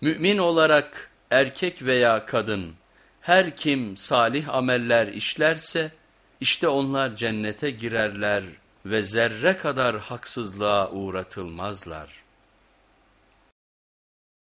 Mümin olarak erkek veya kadın her kim salih ameller işlerse işte onlar cennete girerler ve zerre kadar haksızlığa uğratılmazlar.''